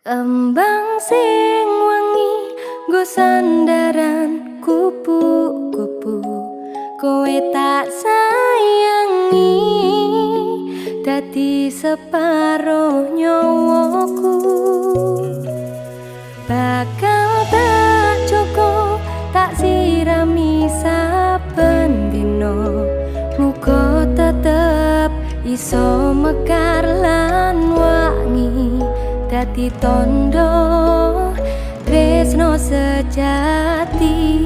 Kembang sing wangi go sandaran kupu-kupu. Kowe tak sayangi dadi separo nyawaku. Bakal tak cukup tak sirami saben dino muga tetep iso mekar lan dadi tondo tresno sejati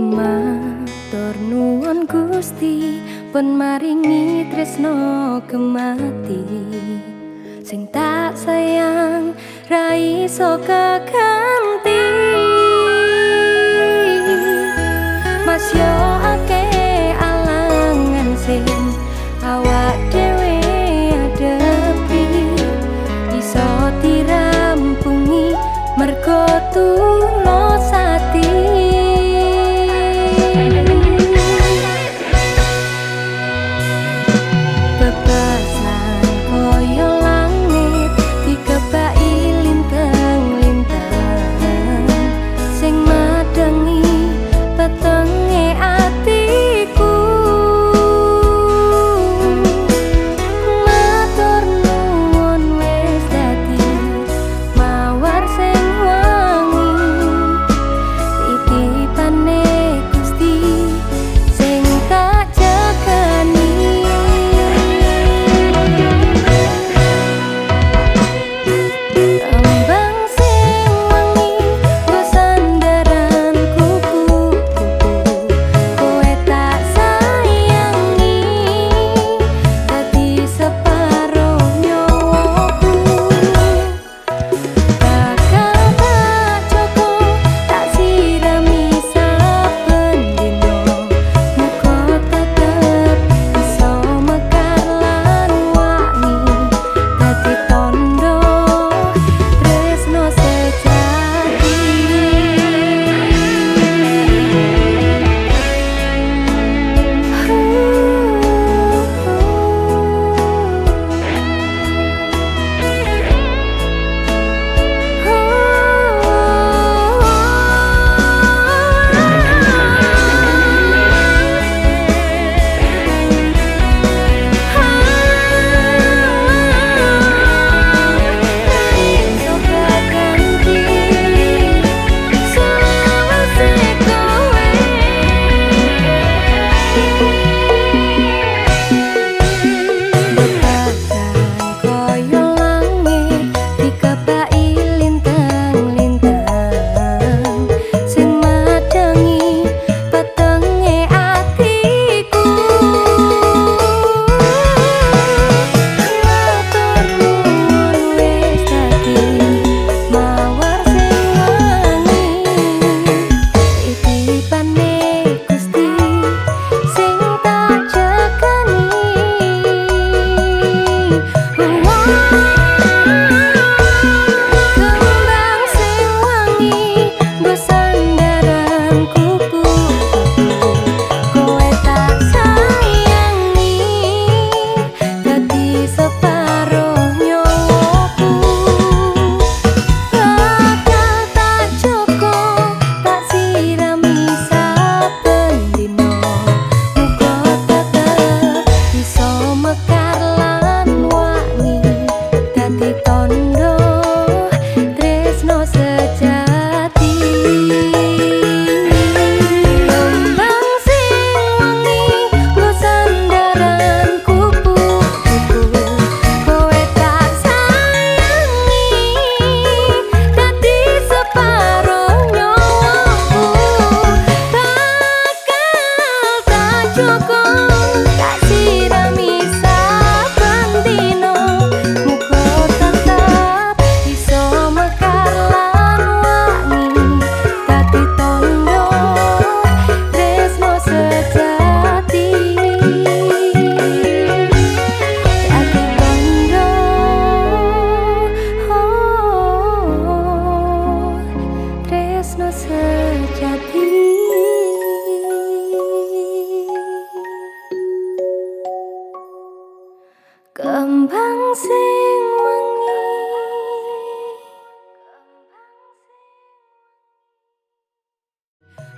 Matur nuwun Gusti pun maringi tresno kemati. Sing tak sayang ra iso keganti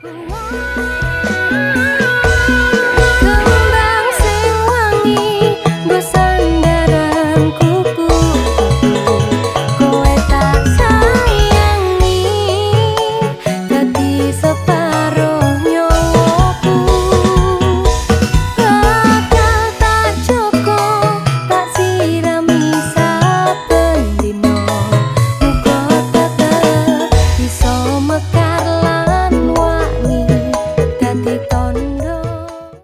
Whoa.